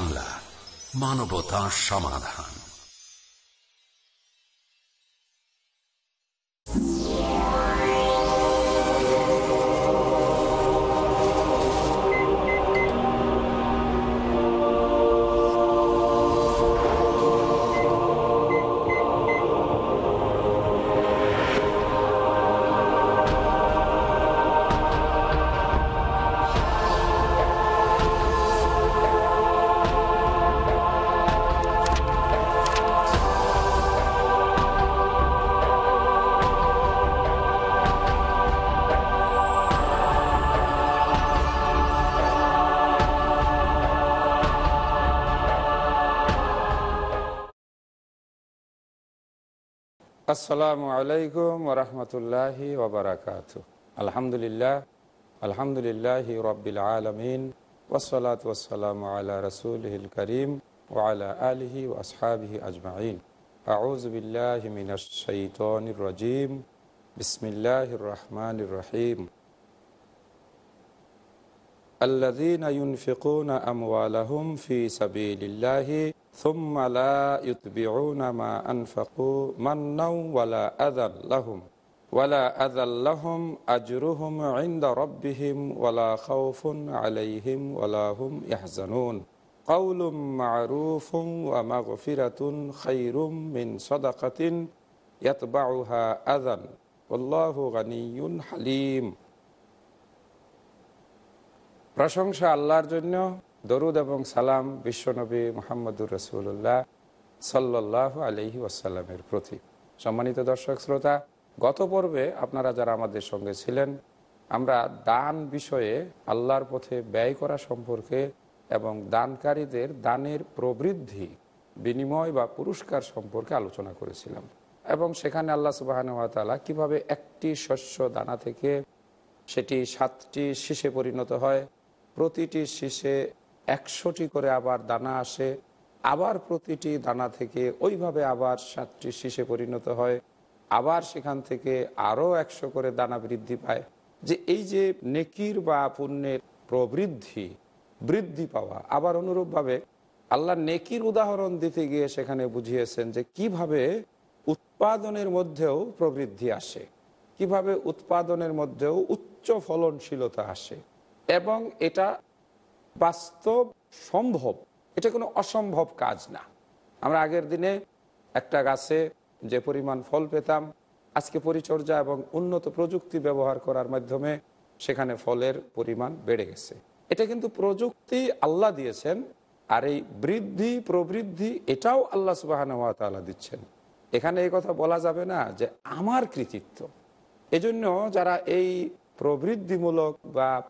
বাংলা মানবতা সমাধান। আসসালামু আলাইকুম ওরহমতুল্লাহি ওবরাকাত আলহামদুলিল্লাহ আলহামদুলিল্লাহ রবিল আলমিন ওসলাত ওসালাম আল্লাহ রসুলহিল করিম ওয়ালা আলহি ওসহাবিহি আজমাইন আউজ বিল্লাহ মিনাশাইতনির রাজিম বিসমিল্লাহ রহমান রহিম الذين ينفقون أموالهم في سبيل الله ثم لا يتبعون ما أنفقوا منا ولا أذى لهم ولا أذى لهم أجرهم عند ربهم ولا خوف عليهم ولا هم يحزنون قول معروف ومغفرة خير من صدقة يتبعها أذى والله غني حليم প্রশংসা আল্লাহর জন্য দরুদ এবং সালাম বিশ্বনবী মোহাম্মদুর রসুল্লাহ সাল্লাহ আলহি ওয়াসাল্লামের প্রতি সম্মানিত দর্শক শ্রোতা, গত পর্বে আপনারা যারা আমাদের সঙ্গে ছিলেন, আমরা দান বিষয়ে আল্লাহর পথে ব্যয় করা সম্পর্কে এবং দানকারীদের দানের প্রবৃদ্ধি, বিনিময় বা পুরস্কার সম্পর্কে আলোচনা করেছিলাম এবং সেখানে আল্লাহ সুবাহানুয়াতালা কীভাবে একটি শস্য দানা থেকে সেটি সাতটি শীষে পরিণত হয়, প্রতিটি শীষে একশোটি করে আবার দানা আসে, আবার প্রতিটি দানা থেকে ওইভাবে আবার সাতটি শীষে পরিণত হয়, আবার সেখান থেকে আরও একশো করে দানা বৃদ্ধি পায়। যে এই যে নেকির বা পুণ্যের প্রবৃদ্ধি, বৃদ্ধি পাওয়া, আবার অনুরূপভাবে আল্লাহ নেকির উদাহরণ দিতে গিয়ে সেখানে বুঝিয়েছেন যে কীভাবে উৎপাদনের মধ্যেও প্রবৃদ্ধি আসে, কীভাবে উৎপাদনের মধ্যেও উচ্চ ফলনশীলতা আসে এবং এটা বাস্তব সম্ভব। এটা কোনো অসম্ভব কাজ না। আমরা আগের দিনে একটা গাছে যে পরিমাণ ফল পেতাম, আজকে পরিচর্যা এবং উন্নত প্রযুক্তি ব্যবহার করার মাধ্যমে সেখানে ফলের পরিমাণ বেড়ে গেছে। এটা কিন্তু প্রযুক্তি আল্লাহ দিয়েছেন, আর এই বৃদ্ধি, প্রবৃদ্ধি এটাও আল্লাহ সুবাহ দিচ্ছেন। এখানে এই কথা বলা যাবে না যে আমার কৃতিত্ব। এজন্য যারা এই প্রবৃদ্ধিমূলক বা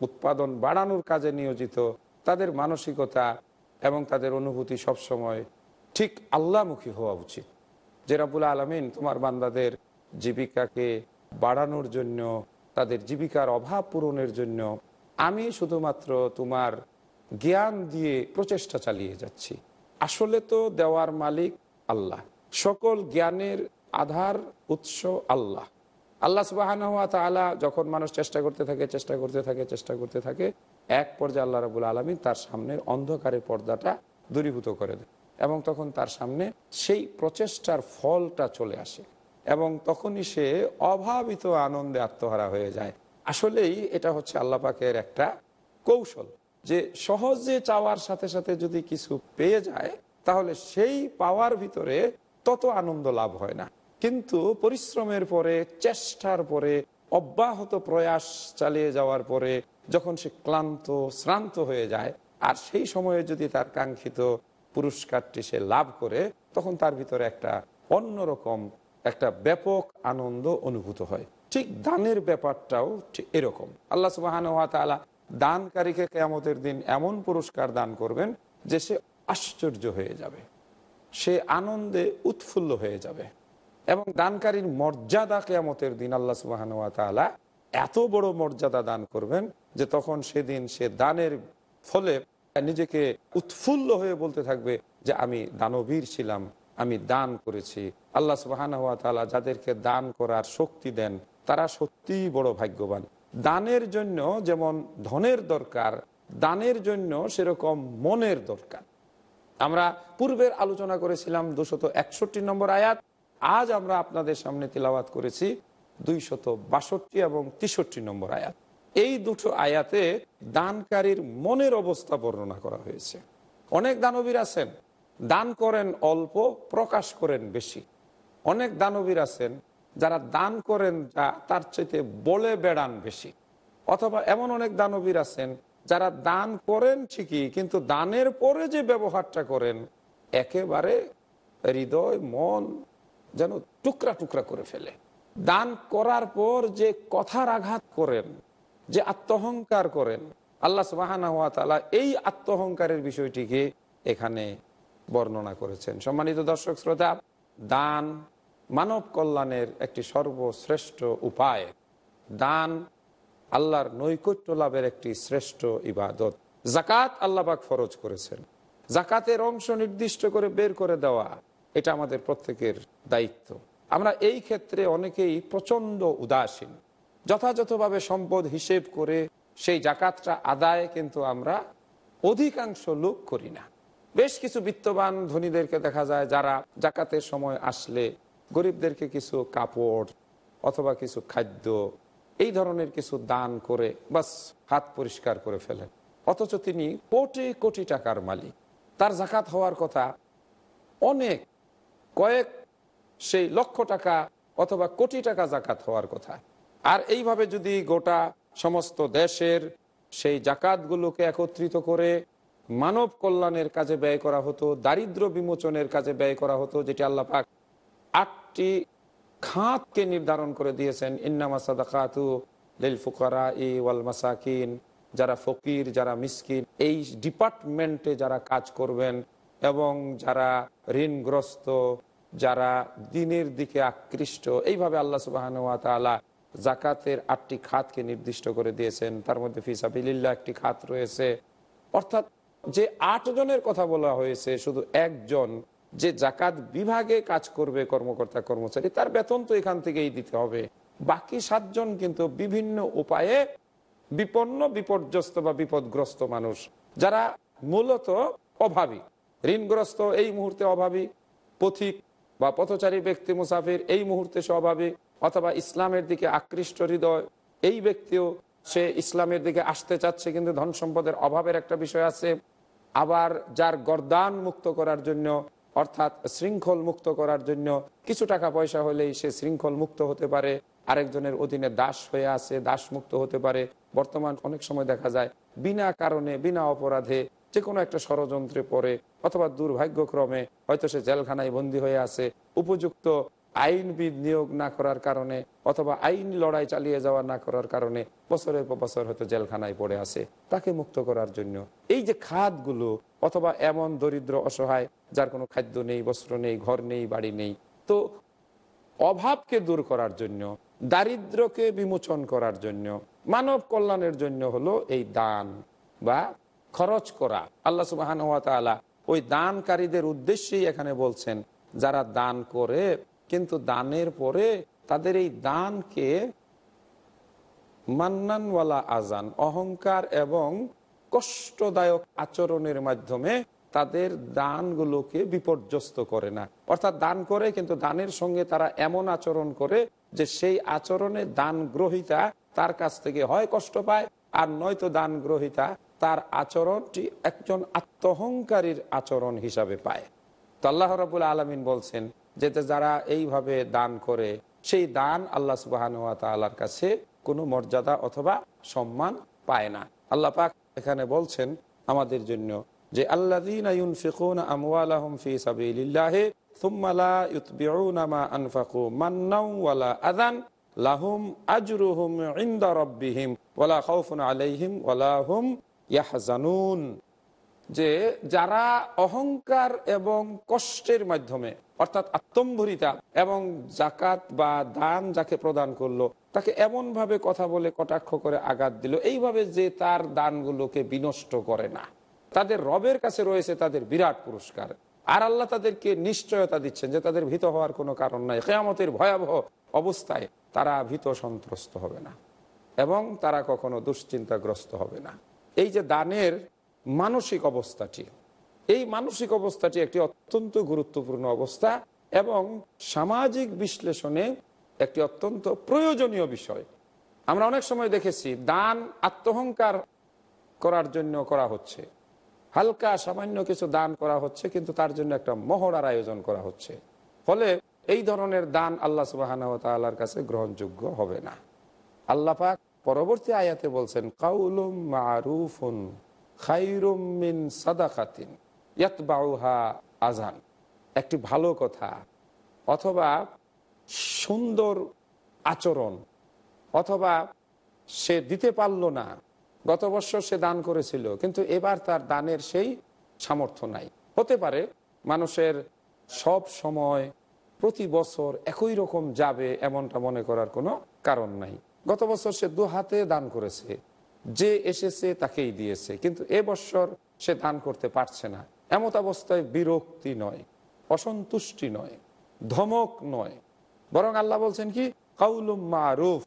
উৎপাদন বাড়ানোর কাজে নিয়োজিত, তাদের মানসিকতা এবং তাদের অনুভূতি সবসময় ঠিক আল্লাহমুখী হওয়া উচিত। যে রাবুল আলমিন তোমার বান্দাদের জীবিকাকে বাড়ানোর জন্য, তাদের জীবিকার অভাব পূরণের জন্য আমি শুধুমাত্র তোমার জ্ঞান দিয়ে প্রচেষ্টা চালিয়ে যাচ্ছি। আসলে তো দেওয়ার মালিক আল্লাহ, সকল জ্ঞানের আধার উৎস আল্লাহ। আল্লাহ সুবাহান তালা যখন মানুষ চেষ্টা করতে থাকে, চেষ্টা করতে থাকে, চেষ্টা করতে থাকে, এক পর্যায়ে আল্লাহ রাবুল আলমী তার সামনের অন্ধকারের পর্দাটা দূরীভূত করে দেয় এবং তখন তার সামনে সেই প্রচেষ্টার ফলটা চলে আসে এবং তখনই সে অভাবিত আনন্দে আত্মহারা হয়ে যায়। আসলেই এটা হচ্ছে আল্লাহ পাকের একটা কৌশল যে সহজে চাওয়ার সাথে সাথে যদি কিছু পেয়ে যায়, তাহলে সেই পাওয়ার ভিতরে তত আনন্দ লাভ হয় না। কিন্তু পরিশ্রমের পরে, চেষ্টার পরে, অব্যাহত প্রয়াস চালিয়ে যাওয়ার পরে যখন সে ক্লান্ত, শ্রান্ত হয়ে যায়, আর সেই সময়ে যদি তার কাঙ্ক্ষিত পুরস্কারটি সে লাভ করে, তখন তার ভিতরে একটা অন্যরকম, একটা ব্যাপক আনন্দ অনুভূত হয়। ঠিক দানের ব্যাপারটাও ঠিক এরকম। আল্লাহ সুবাহান দানকারীকে কেয়ামতের দিন এমন পুরস্কার দান করবেন যে সে আশ্চর্য হয়ে যাবে। সে আনন্দে উৎফুল্ল হয়ে যাবে। এবং দানকারীর মর্যাদা কেয়ামতের দিন আল্লাহ সুবাহান তালা এত বড় মর্যাদা দান করবেন যে তখন সেদিন সে দানের ফলে নিজেকে উৎফুল্ল হয়ে বলতে থাকবে যে আমি দানবীর ছিলাম, আমি দান করেছি। আল্লাহ সুবাহান তালা যাদেরকে দান করার শক্তি দেন, তারা সত্যিই বড় ভাগ্যবান। দানের জন্য যেমন ধনের দরকার, দানের জন্য সেরকম মনের দরকার। আমরা পূর্বের আলোচনা করেছিলাম দুশত একষট্টি নম্বর আয়াত আজ আমরা আপনাদের সামনে তিলাবাত করেছি দুইশত বাষট্টি এবং তেষট্টি নম্বর আয়াত। এই দুটো আয়াতে দানকারীর মনের অবস্থা বর্ণনা করা হয়েছে। অনেক দানবীর আছেন, দান করেন অল্প, প্রকাশ করেন বেশি। অনেক দানবীর আছেন, যারা দান করেন যা তার চাইতে বলে বেড়ান বেশি। অথবা এমন অনেক দানবীর আছেন, যারা দান করেন ঠিকই, কিন্তু দানের পরে যে ব্যবহারটা করেন, একেবারে হৃদয়, মন যেন টুকরা টুকরা করে ফেলে। দান করার পর যে কথার আঘাত করেন, যে আত্মহংকার করেন, আল্লাহ সুবাহানা হাত এই আত্মহংকারের বিষয়টিকে এখানে বর্ণনা করেছেন। সম্মানিত দর্শক শ্রোতা, দান মানব কল্যাণের একটি সর্বশ্রেষ্ঠ উপায়। দান আল্লাহর নৈকট্য লাভের একটি শ্রেষ্ঠ ইবাদত। জাকাত আল্লাহবাক ফরজ করেছেন। জাকাতের অংশ নির্দিষ্ট করে বের করে দেওয়া। এটা আমাদের প্রত্যেকের দায়িত্ব। আমরা এই ক্ষেত্রে অনেকেই প্রচণ্ড উদাসীন। যথাযথভাবে সম্পদ হিসেব করে সেই জাকাতটা আদায় কিন্তু আমরা অধিকাংশ লোক করি না। বেশ কিছু বিত্তবান ধনীদেরকে দেখা যায় যারা জাকাতের সময় আসলে গরিবদেরকে কিছু কাপড় অথবা কিছু খাদ্য, এই ধরনের কিছু দান করে বাস হাত পরিষ্কার করে ফেলেন। অথচ তিনি কোটি কোটি টাকার মালিক। তার জাকাত হওয়ার কথা অনেক কয়েক সেই লক্ষ টাকা অথবা কোটি টাকা জাকাত হওয়ার কথা। আর এইভাবে যদি গোটা সমস্ত দেশের সেই জাকাতগুলোকে একত্রিত করে মানব কল্যাণের কাজে ব্যয় করা হতো, দারিদ্র বিমোচনের কাজে ব্যয় করা হতো, যেটি আল্লাহ পাক আটটি খাতকে নির্ধারণ করে দিয়েছেন, ইন্নামা সাদাকাতু লিল ফুকারা ই ওয়াল মাসাকিন, যারা ফকির, যারা মিসকিন, এই ডিপার্টমেন্টে যারা কাজ করবেন এবং যারা ঋণগ্রস্ত, যারা দিনের দিকে আকৃষ্ট, এইভাবে আল্লাহ সুবাহান তালা জাকাতের আটটি খাতকে নির্দিষ্ট করে দিয়েছেন। তার মধ্যে ফিসাবিল্লা একটি খাত রয়েছে। অর্থাৎ যে আট জনের কথা বলা হয়েছে, শুধু একজন যে জাকাত বিভাগে কাজ করবে কর্মকর্তা, কর্মচারী, তার বেতন তো এখান থেকেই দিতে হবে। বাকি সাতজন কিন্তু বিভিন্ন উপায়ে বিপন্ন, বিপর্যস্ত বা বিপদগ্রস্ত মানুষ, যারা মূলত অভাবী। ঋণগ্রস্ত এই মুহূর্তে অভাবী, পথিক বা পথচারী ব্যক্তি মুসাফির এই মুহূর্তে সে অভাবী অথবা ইসলামের দিকে আকৃষ্ট হৃদয়, এই ব্যক্তিও সে ইসলামের দিকে আসতে চাচ্ছে কিন্তু ধন সম্পদের অভাবের একটা বিষয় আছে। আবার যার গরদান মুক্ত করার জন্য অর্থাৎ শৃঙ্খল মুক্ত করার জন্য কিছু টাকা পয়সা হলেই সে শৃঙ্খল মুক্ত হতে পারে। আরেকজনের অধীনে দাস হয়ে আছে, দাস মুক্ত হতে পারে। বর্তমান অনেক সময় দেখা যায়, বিনা কারণে, বিনা অপরাধে যে কোনো একটা ষড়যন্ত্রে পড়ে অথবা দুর্ভাগ্যক্রমে হয়তো সে জেলখানায় বন্দী হয়ে আছে, উপযুক্ত আইনবিদ নিয়োগ না করার কারণে অথবা আইন লড়াই চালিয়ে যাওয়া না করার কারণে বছরের পর বছর হয়তো জেলখানায় পড়ে আছে, তাকে মুক্ত করার জন্য। এই যে খাতগুলো অথবা এমন দরিদ্র, অসহায়, যার কোনো খাদ্য নেই, বস্ত্র নেই, ঘর নেই, বাড়ি নেই, তো অভাবকে দূর করার জন্য, দারিদ্রকে বিমোচন করার জন্য, মানব কল্যাণের জন্য হলো এই দান বা খরচ করা। আল্লাহ সুবাহান ওই দানকারীদের উদ্দেশ্যেই এখানে বলছেন, যারা দান করে, কিন্তু দানের পরে তাদের এই দানকে মান্নানওয়ালা আজান অহংকার এবং কষ্টদায়ক আচরণের মাধ্যমে তাদের দানগুলোকে বিপর্যস্ত করে না। অর্থাৎ দান করে, কিন্তু দানের সঙ্গে তারা এমন আচরণ করে যে সেই আচরণে দান গ্রহিতা তার কাছ থেকে হয়, কষ্ট পায়, আর নয়তো দান গ্রহিতা তার আচরণটি একজন আত্মহংকারীর আচরণ হিসাবে পায়। তো আল্লাহ রবুল আলমিন বলছেন যে যারা এইভাবে দান করে, সেই দান আল্লাহ সুবাহান তালার কাছে কোনো মর্যাদা অথবা সম্মান পায় না। আল্লাহ পাক এখানে বলছেন, আমাদের জন্য যে আল্লাহ যে যারা অহংকার এবং কষ্টের মাধ্যমে, অর্থাৎ আত্মম্ভরিতা এবং জাকাত বা দান যাকে প্রদান করল, তাকে এমন ভাবে কথা বলে কটাক্ষ করে আঘাত দিল, এইভাবে যে তার দানগুলোকে বিনষ্ট করে না। তাদের রবের কাছে রয়েছে তাদের বিরাট পুরস্কার। আর আল্লাহ তাদেরকে নিশ্চয়তা দিচ্ছেন যে তাদের ভীত হওয়ার কোনো কারণ নাই। কেয়ামতের ভয়াবহ অবস্থায় তারা ভীত সন্ত্রস্ত হবে না এবং তারা কখনো দুশ্চিন্তাগ্রস্ত হবে না। এই যে দানের মানসিক অবস্থাটি, এই মানসিক অবস্থাটি একটি অত্যন্ত গুরুত্বপূর্ণ অবস্থা এবং সামাজিক বিশ্লেষণে একটি অত্যন্ত প্রয়োজনীয় বিষয়। আমরা অনেক সময় দেখেছি, দান আত্মহংকার করার জন্য করা হচ্ছে। হালকা সামান্য কিছু দান করা হচ্ছে, কিন্তু তার জন্য একটা মহড়ার আয়োজন করা হচ্ছে। ফলে এই ধরনের দান আল্লাহ সুবাহ কাছে গ্রহণযোগ্য হবে না। আল্লাহ পাক পরবর্তী আয়াতে বলছেন, কাউলুম মারুফুন মিন সাদাকাতিন ইয়াতবাউহা আজান একটি ভালো কথা। অথবা সুন্দর আচরণ। অথবা সে দিতে পারল না। গত বছর সে দান করেছিল, কিন্তু এবার তার দানের সেই সামর্থ্য নাই। হতে পারে মানুষের সব সময় প্রতি বছর একই রকম যাবে এমনটা মনে করার কোনো কারণ নাই। গত বছর সে দু হাতে দান করেছে। যে এসেছে তাকেই দিয়েছে। কিন্তু এ বছর সে দান করতে পারছে না। এমত অবস্থায় বিরক্তি নয়, অসন্তুষ্টি নয়, ধমক নয়। বরং আল্লাহ বলছেন কি? কাউলুম মারুফ,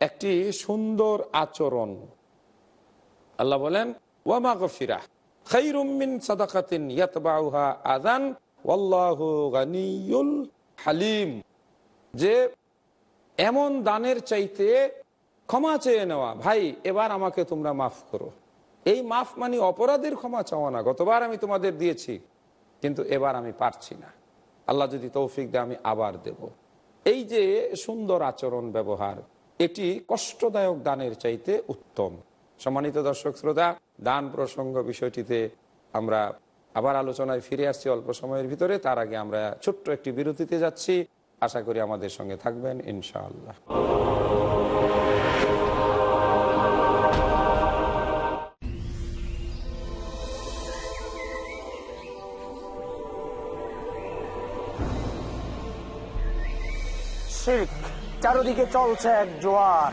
একটি সুন্দর আচরণ। আল্লাহ বলেন ওয়ামা গফিরা গানিয়ুল হালিম। যে এমন দানের চাইতে ক্ষমা চেয়ে নেওয়া, ভাই, এবার আমাকে তোমরা মাফ করো। এই মাফ মানে অপরাধের ক্ষমা চাওয়া না, গতবার আমি তোমাদের দিয়েছি, কিন্তু এবার আমি পারছি না। আল্লাহ যদি তৌফিক দেয়, আমি আবার দেব। এই যে সুন্দর আচরণ, ব্যবহার, এটি কষ্টদায়ক দানের চাইতে উত্তম। সম্মানিত দর্শক শ্রোতা, দান প্রসঙ্গ বিষয়টিতে আমরা আবার আলোচনায় ফিরে আসছি অল্প সময়ের ভিতরে। তার আগে আমরা ছোট্ট একটি বিরতিতে যাচ্ছি। আশা করি আমাদের সঙ্গে থাকবেন ইনশাআল্লাহ। চারদিকে চলছে এক জোয়ার।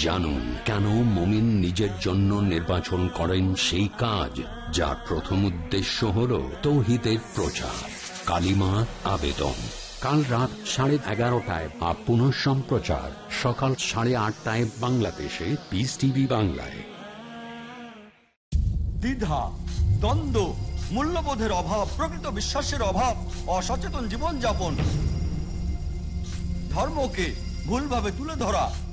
জানুন কেন মমিন নিজের জন্য নির্বাচন করেন সেই কাজ যার প্রথম উদ্দেশ্য হল তৌহিদের প্রচার। কালিমা আবেদন। কাল রাত সাড়ে এগারোটায় বা পুনঃ সম্প্রচার। সকাল সাড়ে আটটায় বাংলাদেশে পিস টিভি বাংলায়। দ্বিধা, দ্বন্দ্ব, মূল্যবোধের অভাব, প্রকৃত বিশ্বাসের অভাব, অসচেতন জীবনযাপন, ধর্মকে ভুলভাবে তুলে ধরা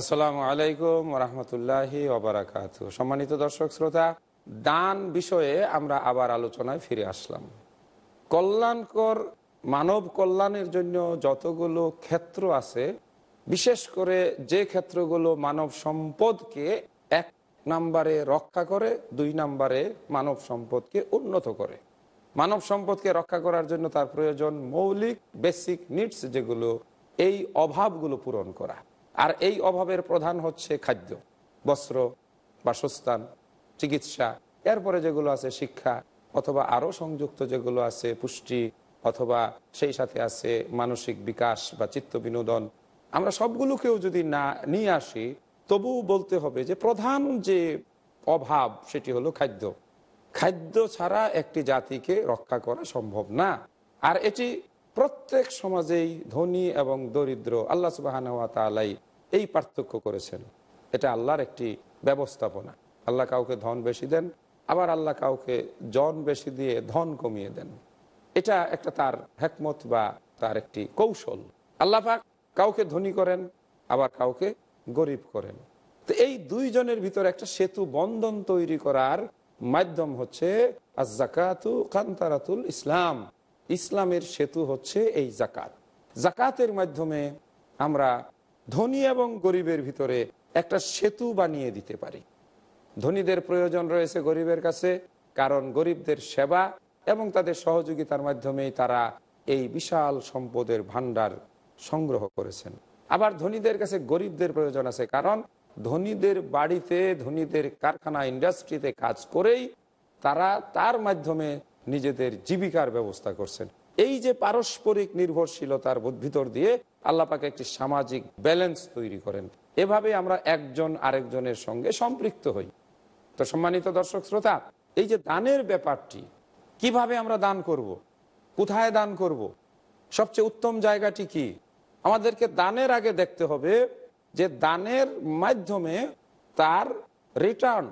আসসালামু আলাইকুম রহমতুল্লাহি ওবরাকাত সম্মানিত দর্শক, শ্রোতা, দান বিষয়ে আমরা আবার আলোচনায় ফিরে আসলাম। কল্যাণকর, মানব কল্যাণের জন্য যতগুলো ক্ষেত্র আছে, বিশেষ করে যে ক্ষেত্রগুলো মানব সম্পদকে এক নাম্বারে রক্ষা করে, দুই নাম্বারে মানব সম্পদকে উন্নত করে। মানব সম্পদকে রক্ষা করার জন্য তার প্রয়োজন মৌলিক বেসিক নিডস যেগুলো, এই অভাবগুলো পূরণ করা। আর এই অভাবের প্রধান হচ্ছে খাদ্য, বস্ত্র, বাসস্থান, চিকিৎসা, এরপরে যেগুলো আছে শিক্ষা, অথবা আরও সংযুক্ত যেগুলো আছে পুষ্টি, অথবা সেই সাথে আছে মানসিক বিকাশ বা চিত্ত বিনোদন। আমরা সবগুলোকেও যদি না, নিয়ে আসি, তবুও বলতে হবে যে প্রধান যে অভাব সেটি হলো খাদ্য। খাদ্য ছাড়া একটি জাতিকে রক্ষা করা সম্ভব না। আর এটি প্রত্যেক সমাজেই ধনী এবং দরিদ্র আল্লাহ সুবাহ এই পার্থক্য করেছেন। এটা আল্লাহর একটি ব্যবস্থাপনা। আল্লাহ কাউকে ধন বেশি দেন, আবার আল্লাহ কাউকে জন বেশি দিয়ে ধন কমিয়ে দেন। এটা একটা তার হেকমত বা তার একটি কৌশল। আল্লাহ পাক কাউকে ধনী করেন, আবার কাউকে গরিব করেন। তো এই দুইজনের ভিতরে একটা সেতু বন্ধন তৈরি করার মাধ্যম হচ্ছে জাকাতু কান্তারাতুল ইসলাম। ইসলামের সেতু হচ্ছে এই জাকাত জাকাতের মাধ্যমে আমরা ধনী এবং গরিবের ভিতরে একটা সেতু বানিয়ে দিতে পারি। ধনীদের প্রয়োজন রয়েছে গরিবের কাছে, কারণ গরিবদের সেবা এবং তাদের সহযোগিতার মাধ্যমেই তারা এই বিশাল সম্পদের ভান্ডার সংগ্রহ করেছেন। আবার ধনীদের কাছে গরিবদের প্রয়োজন আছে, কারণ ধনীদের বাড়িতে, ধনীদের কারখানা, ইন্ডাস্ট্রিতে কাজ করেই তারা তার মাধ্যমে নিজেদের জীবিকার ব্যবস্থা করছেন। এই যে পারস্পরিক নির্ভরশীলতার ভিতর দিয়ে আল্লাপাকে একটি সামাজিক ব্যালেন্স তৈরি করেন। এভাবে আমরা একজন আরেকজনের সঙ্গে সম্পৃক্ত হই। তো সম্মানিত দর্শক শ্রোতা, এই যে দানের ব্যাপারটি, কীভাবে আমরা দান করব। কোথায় দান করব। সবচেয়ে উত্তম জায়গাটি কি? আমাদেরকে দানের আগে দেখতে হবে যে দানের মাধ্যমে তার রিটার্ন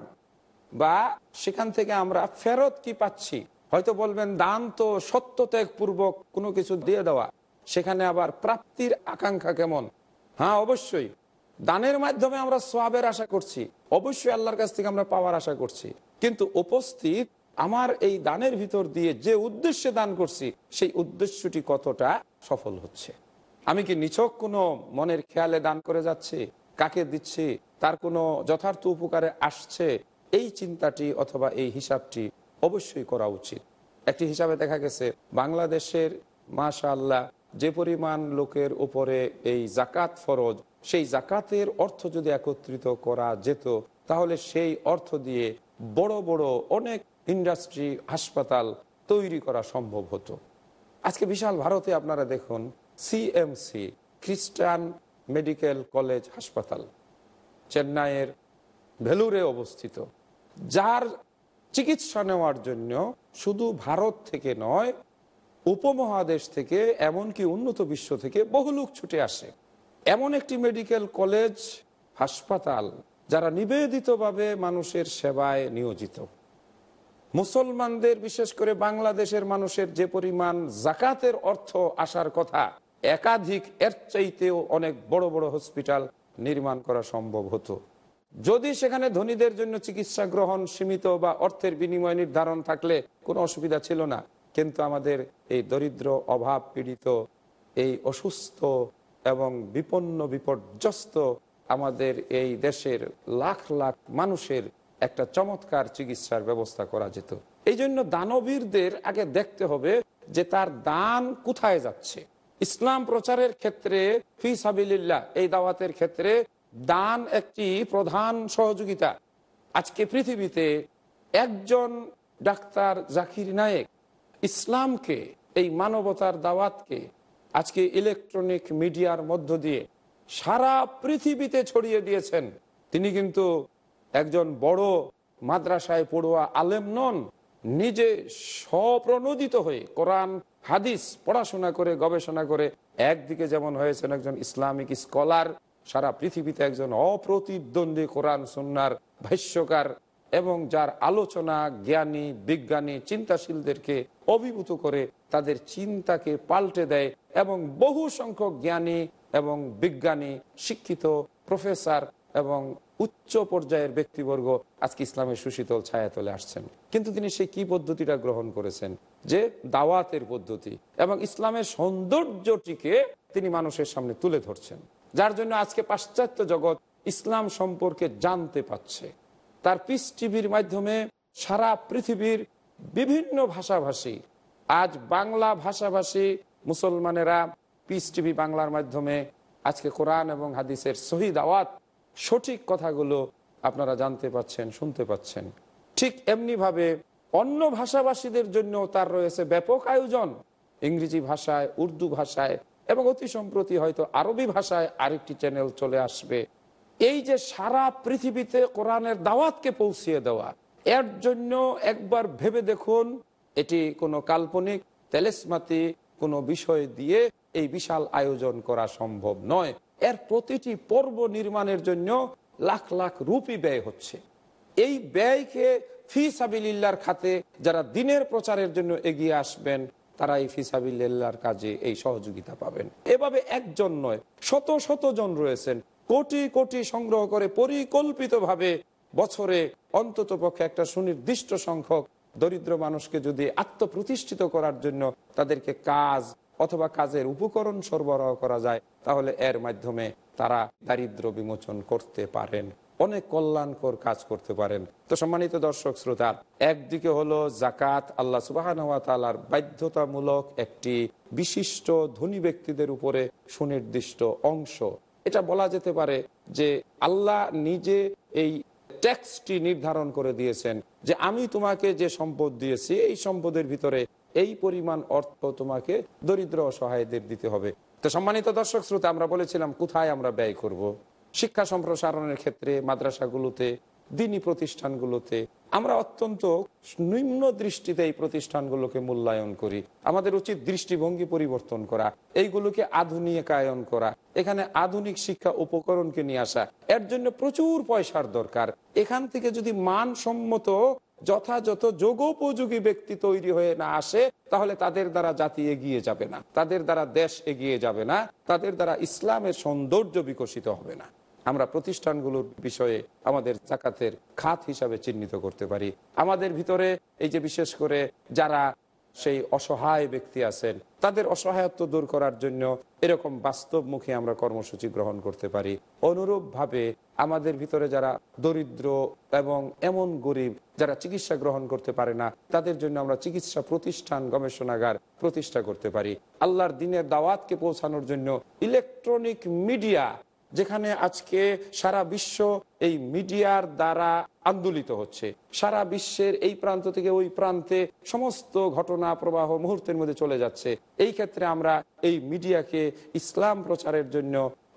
বা সেখান থেকে আমরা ফেরত কি পাচ্ছি? হয়তো বলবেন, দান তো সত্য ত্যাগপূর্বক কোনো কিছু দিয়ে দেওয়া। সেখানে আবার প্রাপ্তির আকাঙ্ক্ষা কেমন? হ্যাঁ অবশ্যই। দানের মাধ্যমে আমরা সোয়াবের আশা করছি। অবশ্যই আল্লাহর কাছ থেকে আমরা পাওয়ার আশা করছি। কিন্তু উপস্থিত আমার এই দানের ভিতর দিয়ে যে উদ্দেশ্যে দান করছি, সেই উদ্দেশ্যটি কতটা সফল হচ্ছে? আমি কি নিছক কোনো মনের খেয়ালে দান করে যাচ্ছি? কাকে দিচ্ছি? তার কোনো যথার্থ উপকারে আসছে? এই চিন্তাটি অথবা এই হিসাবটি অবশ্যই করা উচিত। একটি হিসাবে দেখা গেছে, বাংলাদেশের মাশা আল্লাহ যে পরিমাণ লোকের উপরে এই জাকাত ফরজ, সেই জাকাতের অর্থ যদি একত্রিত করা যেত, তাহলে সেই অর্থ দিয়ে বড় বড় অনেক ইন্ডাস্ট্রি, হাসপাতাল তৈরি করা সম্ভব হতো। আজকে বিশাল ভারতে আপনারা দেখুন সিএমসি খ্রিস্টান মেডিকেল কলেজ হাসপাতাল, চেন্নাইয়ের ভেলুরে অবস্থিত। যার চিকিৎসা নেওয়ার জন্য শুধু ভারত থেকে নয়, উপমহাদেশ থেকে, এমনকি উন্নত বিশ্ব থেকে বহু লোক ছুটে আসে। এমন একটি মেডিকেল কলেজ, হাসপাতাল, যারা নিবেদিতভাবে মানুষের সেবায় নিয়োজিত। মুসলমানদের, বিশেষ করে বাংলাদেশের মানুষের যে পরিমাণ জাকাতের অর্থ আসার কথা, একাধিক এর চাইতেও অনেক বড় বড় হসপিটাল নির্মাণ করা সম্ভব হতো। যদি সেখানে ধনীদের জন্য চিকিৎসা গ্রহণ সীমিত বা অর্থের বিনিময় নির্ধারণ থাকলে কোনো অসুবিধা ছিল না। কিন্তু আমাদের এই দরিদ্র অভাব পীড়িত এই অসুস্থ এবং বিপন্ন, বিপর্যস্ত আমাদের এই দেশের লাখ লাখ মানুষের একটা চমৎকার চিকিৎসার ব্যবস্থা করা যেত। এই জন্য দানবীরদের আগে দেখতে হবে যে তার দান কোথায় যাচ্ছে। ইসলাম প্রচারের ক্ষেত্রে ফি সাবিল্লাহ এই দাওয়াতের ক্ষেত্রে দান একটি প্রধান সহযোগিতা। আজকে পৃথিবীতে একজন ডাক্তার জাকির নায়েক ইসলামকে, এই মানবতার দাওয়াতকে আজকে ইলেকট্রনিক মিডিয়ার মধ্য দিয়ে সারা পৃথিবীতে ছড়িয়ে দিয়েছেন। তিনি কিন্তু একজন বড় মাদ্রাসায় পড়ুয়া আলেম নন, নিজে স্বপ্রণোদিত হয়ে কোরআন, হাদিস পড়াশোনা করে, গবেষণা করে একদিকে যেমন হয়েছেন একজন ইসলামিক স্কলার সারা পৃথিবীতে একজন অপ্রতিদ্বন্দ্বী কোরআন সন্ন্যার ভাষ্যকার এবং যার আলোচনা জ্ঞানী, বিজ্ঞানী, চিন্তাশীলদেরকে অভিভূত করে তাদের চিন্তাকে পাল্টে দেয় এবং বহু সংখ্যক জ্ঞানী এবং বিজ্ঞানী, শিক্ষিত প্রফেসর এবং উচ্চ পর্যায়ের ব্যক্তিবর্গ আজকে ইসলামের সুশীতল ছায়াতলে আসছেন। কিন্তু তিনি সেই কি পদ্ধতিটা গ্রহণ করেছেন? যে দাওয়াতের পদ্ধতি এবং ইসলামের সৌন্দর্যটিকে তিনি মানুষের সামনে তুলে ধরছেন। যার জন্য আজকে পাশ্চাত্য জগৎ ইসলাম সম্পর্কে জানতে পাচ্ছে তার পিস টিভির মাধ্যমে সারা পৃথিবীর বিভিন্ন ভাষাভাষী, আজ বাংলা ভাষাভাষী মুসলমানেরা পিস টিভি বাংলার মাধ্যমে আজকে কোরআন এবং হাদিসের শহীদ আওয়াত সঠিক কথাগুলো আপনারা জানতে পাচ্ছেন শুনতে পাচ্ছেন। ঠিক এমনিভাবে অন্য ভাষাভাষীদের জন্য তার রয়েছে ব্যাপক আয়োজন। ইংরেজি ভাষায়, উর্দু ভাষায় এবং অতি সম্প্রতি হয়তো আরবি ভাষায় আরেকটি চ্যানেল চলে আসবে। এই যে সারা পৃথিবীতে কোরআনের দাওয়াতকে পৌঁছিয়ে দেওয়া, এর জন্য একবার ভেবে দেখুন, এটি কোনো কাল্পনিক তেলেসমাতি, কোনো বিষয় দিয়ে এই বিশাল আয়োজন করা সম্ভব নয়। এর প্রতিটি পর্ব নির্মাণের জন্য লাখ লাখ রুপি ব্যয় হচ্ছে। এই ব্যয়কে ফি সাবিল্লার খাতে যারা দিনের প্রচারের জন্য এগিয়ে আসবেন তারা এই ফিসাবিল্লার কাজে এই সহযোগিতা পাবেন। এভাবে একজন নয়, শত শত জন রয়েছেন। কোটি কোটি সংগ্রহ করে পরিকল্পিতভাবে বছরে অন্তত পক্ষে একটা সুনির্দিষ্ট সংখ্যক দরিদ্র মানুষকে যদি আত্মপ্রতিষ্ঠিত করার জন্য তাদেরকে কাজ অথবা কাজের উপকরণ সরবরাহ করা যায়, তাহলে এর মাধ্যমে তারা দারিদ্র বিমোচন করতে পারেন। অনেক কল্যাণকর কাজ করতে পারেন। তো সম্মানিত দর্শক শ্রোতা একদিকে হলো জাকাত আল্লাহ সুবাহ বাধ্যতামূলক একটি বিশিষ্ট ধনী ব্যক্তিদের উপরে সুনির্দিষ্ট অংশ। এটা বলা যেতে পারে যে আল্লাহ নিজে এই ট্যাক্সটি নির্ধারণ করে দিয়েছেন যে আমি তোমাকে যে সম্পদ দিয়েছি, এই সম্পদের ভিতরে এই পরিমাণ অর্থ তোমাকে দরিদ্র অসহায়দের দিতে হবে। তো সম্মানিত দর্শক, শ্রোতা, আমরা বলেছিলাম কোথায় আমরা ব্যয় করব। শিক্ষা সম্প্রসারণের ক্ষেত্রে, মাদ্রাসাগুলোতে, দিনী প্রতিষ্ঠানগুলোতে, আমরা অত্যন্ত নিম্ন দৃষ্টিতে এই প্রতিষ্ঠানগুলোকে মূল্যায়ন করি। আমাদের উচিত দৃষ্টিভঙ্গি পরিবর্তন করা, এইগুলোকে আধুনিকায়ন করা, এখানে আধুনিক শিক্ষা উপকরণকে নিয়ে আসা। এর জন্য প্রচুর পয়সার দরকার। এখান থেকে যদি মানসম্মত, যথাযথ, যোগোপযোগী ব্যক্তি তৈরি হয়ে না আসে, তাহলে তাদের দ্বারা জাতি এগিয়ে যাবে না। তাদের দ্বারা দেশ এগিয়ে যাবে না। তাদের দ্বারা ইসলামের সৌন্দর্য বিকশিত হবে না। আমরা প্রতিষ্ঠানগুলোর বিষয়ে আমাদের জাকাতের খাত হিসাবে চিহ্নিত করতে পারি। আমাদের ভিতরে এই যে বিশেষ করে যারা সেই অসহায় ব্যক্তি আছেন, তাদের অসহায়ত্ব দূর করার জন্য এরকম বাস্তবমুখী আমরা কর্মসূচি গ্রহণ করতে পারি। অনুরূপভাবে আমাদের ভিতরে যারা দরিদ্র এবং এমন গরিব যারা চিকিৎসা গ্রহণ করতে পারে না, তাদের জন্য আমরা চিকিৎসা প্রতিষ্ঠান গবেষণাগার প্রতিষ্ঠা করতে পারি। আল্লাহর দিনের দাওয়াতকে পৌঁছানোর জন্য ইলেকট্রনিক মিডিয়া যেখানে আজকে সারা বিশ্ব এই মিডিয়ার দ্বারা আন্দোলিত হচ্ছে। সারা বিশ্বের এই প্রান্ত থেকে ওই প্রান্তে সমস্ত ঘটনা, প্রবাহ মুহূর্তের মধ্যে চলে যাচ্ছে। এই ক্ষেত্রে আমরা এই মিডিয়াকে ইসলাম প্রচারের জন্য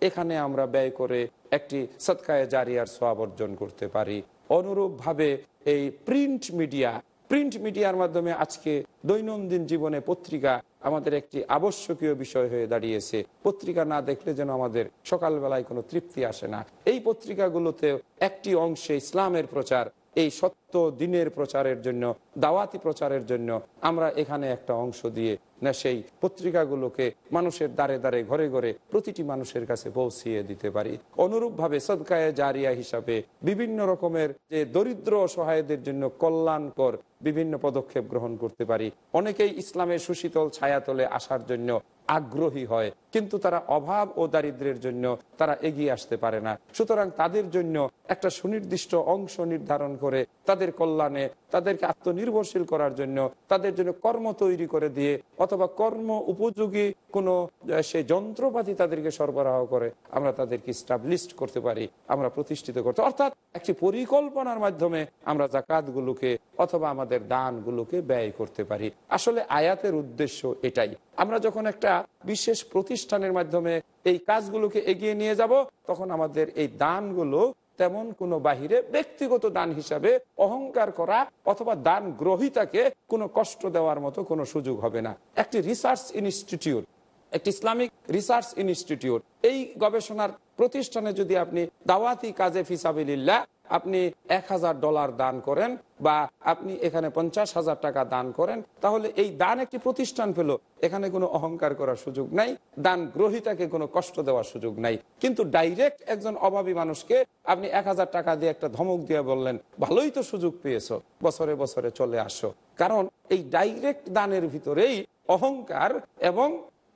এখানে আমরা ব্যয় করে একটি সৎকায় জারিয়ার সোয়াব অর্জন করতে পারি। অনুরূপভাবে এই প্রিন্ট মিডিয়া প্রিন্ট মিডিয়ার মাধ্যমে আজকে দৈনন্দিন জীবনে পত্রিকা আমাদের একটি আবশ্যকীয় বিষয় হয়ে দাঁড়িয়েছে। পত্রিকা না দেখলে যেন আমাদের সকালবেলায় কোনো তৃপ্তি আসে না। এই পত্রিকাগুলোতে একটি অংশে ইসলামের প্রচার এই সত্য দিনের প্রচারের জন্য, দাওয়াতি প্রচারের জন্য আমরা এখানে একটা অংশ দিয়ে না সেই পত্রিকাগুলোকে মানুষের দ্বারে দ্বারে, ঘরে ঘরে প্রতিটি মানুষের কাছে পৌঁছিয়ে দিতে পারি। অনুরূপভাবে সদকায়ে জারিয়া হিসাবে বিভিন্ন রকমের যে দরিদ্র অসহায়দের জন্য কল্যাণকর বিভিন্ন পদক্ষেপ গ্রহণ করতে পারি। অনেকেই ইসলামের সুশীতল ছায়াতলে আসার জন্য আগ্রহী হয়। কিন্তু তারা অভাব ও দারিদ্রের জন্য তারা এগিয়ে আসতে পারে না। সুতরাং তাদের জন্য একটা সুনির্দিষ্ট অংশ নির্ধারণ করে তাদের কল্যাণে, তাদেরকে আত্মনির্ভরশীল করার জন্য, তাদের জন্য কর্ম তৈরি করে দিয়ে অথবা কর্ম উপযোগী কোনো সে যন্ত্রপাতি তাদেরকে সরবরাহ করে আমরা তাদেরকে স্টাবলিশড করতে পারি, আমরা প্রতিষ্ঠিত করতে অর্থাৎ একটি পরিকল্পনার মাধ্যমে আমরা জাকাতগুলোকে অথবা আমাদের দানগুলোকে ব্যয় করতে পারি। আসলে আয়াতের উদ্দেশ্য এটাই। আমরা যখন একটা বিশেষ প্রতিষ্ঠানের মাধ্যমে এই কাজগুলোকে এগিয়ে নিয়ে যাব, তখন আমাদের এই দানগুলো তেমন কোনো বাহিরে ব্যক্তিগত দান হিসাবে অহংকার করা অথবা দান গ্রহিতাকে কোনো কষ্ট দেওয়ার মতো কোনো সুযোগ হবে না। একটি রিসার্চ ইনস্টিটিউট, একটি ইসলামিক রিসার্চ ইনস্টিটিউট, এই গবেষণার প্রতিষ্ঠানে যদি আপনি দাওয়াতি কাজে ফিসাবিল্লাহ আপনি এক হাজার ডলার দান করেন বা আপনি এখানে পঞ্চাশ হাজার টাকা দান করেন, তাহলে এই দান একটি প্রতিষ্ঠান পেল। এখানে কোনো অহংকার করার সুযোগ নাই, দান গ্রহিতাকে কোনো কষ্ট দেওয়ার সুযোগ নাই। কিন্তু ডাইরেক্ট একজন অভাবী মানুষকে আপনি এক হাজার টাকা দিয়ে একটা ধমক দিয়ে বললেন, ভালোই তো সুযোগ পেয়েছ, বছরে বছরে চলে আসো। কারণ এই ডাইরেক্ট দানের ভিতরেই অহংকার এবং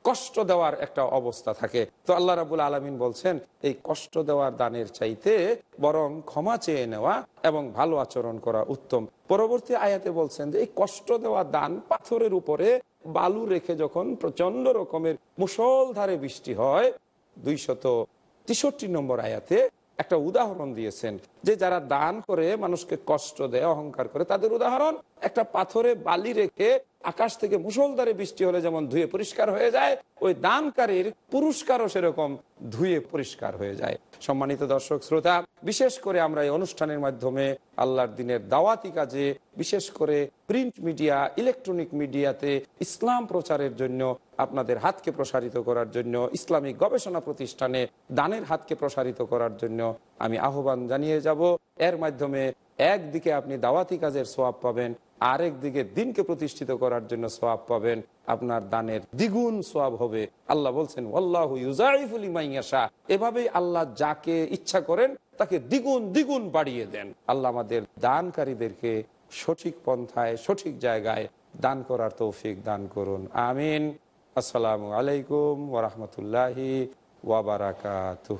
কষ্ট দেওয়ার একটা অবস্থা থাকে। তো আল্লাহ রাবুল আলমিন বলছেন, এই কষ্ট দেওয়ার দানের চাইতে বরং ক্ষমা চেয়ে নেওয়া এবং ভালো আচরণ করা উত্তম। পরবর্তী আয়াতে বলছেন যে, এই কষ্ট দেওয়া দান পাথরের উপরে বালু রেখে যখন প্রচণ্ড রকমের মুসলধারে বৃষ্টি হয়, দুইশত তেষট্টি নম্বর আয়াতে একটা উদাহরণ দিয়েছেন যে, যারা দান করে মানুষকে কষ্ট দেয়, অহংকার করে, তাদের উদাহরণ একটা পাথরে বালি রেখে আকাশ থেকে মুসলধারে বৃষ্টি হলে যেমন ধুয়ে পরিষ্কার হয়ে যায়, ওই দানকারীর পুরস্কারও সেরকম ধুয়ে পরিষ্কার হয়ে যায়। সম্মানিত দর্শক, শ্রোতা, বিশেষ করে আমরা এই অনুষ্ঠানের মাধ্যমে আল্লাহর দিনের দাওয়াতি কাজে, বিশেষ করে প্রিন্ট মিডিয়া, ইলেকট্রনিক মিডিয়াতে ইসলাম প্রচারের জন্য, আপনাদের হাতকে প্রসারিত করার জন্য, ইসলামিক গবেষণা প্রতিষ্ঠানে দানের হাতকে প্রসারিত করার জন্য আমি আহ্বান জানিয়ে যাব। এর মাধ্যমে একদিকে আপনি দাওয়াতি কাজের সোয়াব পাবেন আরেক দিকে দিনকে প্রতিষ্ঠিত করার জন্য সোয়াব পাবেন। আপনার দানের দ্বিগুণ সোয়াব হবে। আল্লাহ বলছেন আল্লাহ এভাবেই আল্লাহ যাকে ইচ্ছা করেন, তাকে দ্বিগুণ দ্বিগুণ বাড়িয়ে দেন। আল্লাহ আমাদের দানকারীদেরকে সঠিক পন্থায়, সঠিক জায়গায় দান করার তৌফিক দান করুন। আমিন। আসসালামু আলাইকুম ওরহমতুল্লাহি ওয়াবারাকাতুহ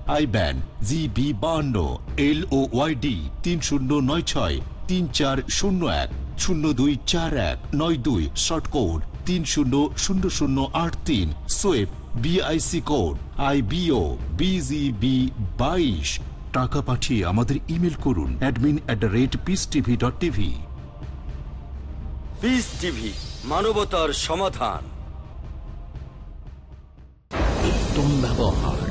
আই ব্যান জিবি বাহান্ন এল ও ওয়াইডি তিন শূন্য নয় ছয় তিন চার শূন্য এক শূন্য দুই চার এক নয় দুই শর্ট কোড তিন শূন্য শূন্য শূন্য আট তিন সোয়েব বিআইসি কোড আই বিও বিজিবি বাইশ। টাকা পাঠিয়ে আমাদের ইমেল করুন admin at the rate peace TV dot TV. Peace TV মানবতার সমাধান। উত্তম ব্যবহার।